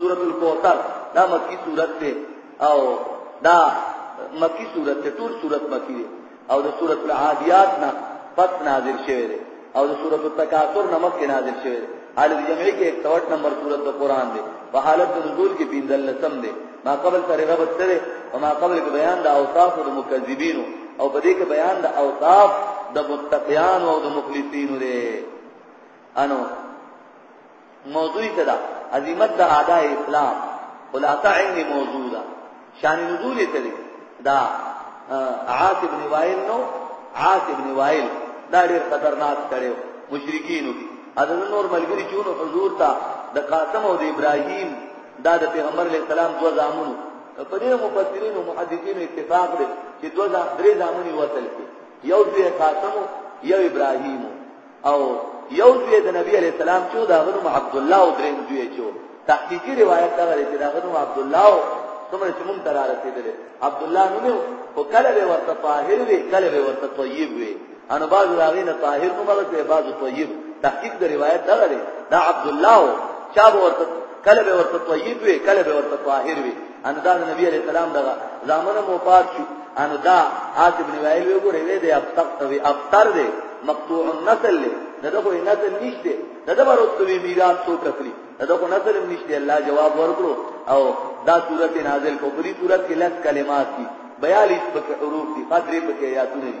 سورۃ الکوثر دا مکی سورۃ ده او دا مکی سورۃ ته ټول سورۃ مکی ده او د سورۃ العادیات نه پس نازل شوه ده او د سورۃ التکاثر نه مکه نازل شوه ده حالت جمعی کې 61 نمبر سورۃ د قران ده په حالت نزول کې پیندل لسم ده ما قبل سره ربط سره او ما قبل کې بیان د اوصاف د مکذبین او په دې کې بیان د اوصاف د متقیان او د مخلصین ده انو موضوع څه ده عظمت د اعداء اسلام خلاصه علم موضوع ده شان نزول څه دی دا عاص ابن وائل نو عاص ابن وائل دا ډیر خطرناک سره مشرکین اذن نور ملګری چون حضور ته د قاسم او د ابراهیم دا د پیغمبر علی السلام دوه زامن په دې مفسرین او محدثین اتفاق دی چې دوه درې زامن وصل کی یو د قاسم یو ابراهیم او یو زوی د نبی علی السلام چې دا غنوم عبد الله او دریم زوی چې تحقیقي روایت دا غره چې دا غنوم عبد الله څومره چې مونږ تر رسیدل عبد الله نو نو او کله به ورته طاهر وي کله به ورته طیب وي انا بعض راغین طاهر نو مرز به بعض طیب تحقیق د روایت دا غره دا عبد الله چا به ورته کله به ورته طیب وي کله به ورته طاهر وي ان دا نبی علی السلام دا زامن مو پات شو انو دا حاتم بن وائل وی ګورې دې ابتر ته وی ابتر دې مقطوع النسل له دغه خو نسل نشته دغه ورته وی میراث څوک اخلي دغه خو نسل نشته الله جواب ورکړو او دا صورت نازل کو په دې صورت کې لږ کلمات دي 42 پکې حروف دي قدرې پکې آیاتونه دي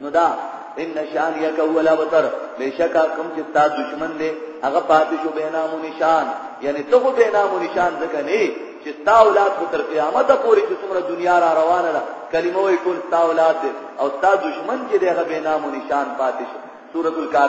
نو دا ان نشان یک اولا وتر بشکا کوم چې تا دشمن دی هغه پاتې شو به نام او نشان یعنی ته به نام او نشان ځکه نه چې تا اولاد خو تر قیامت پورې چې څومره دنیا را روانه ده کلمه وي ټول تا اولاد دی او تا دشمن چې دی هغه به نام او نشان پاتې شو سورۃ الکافر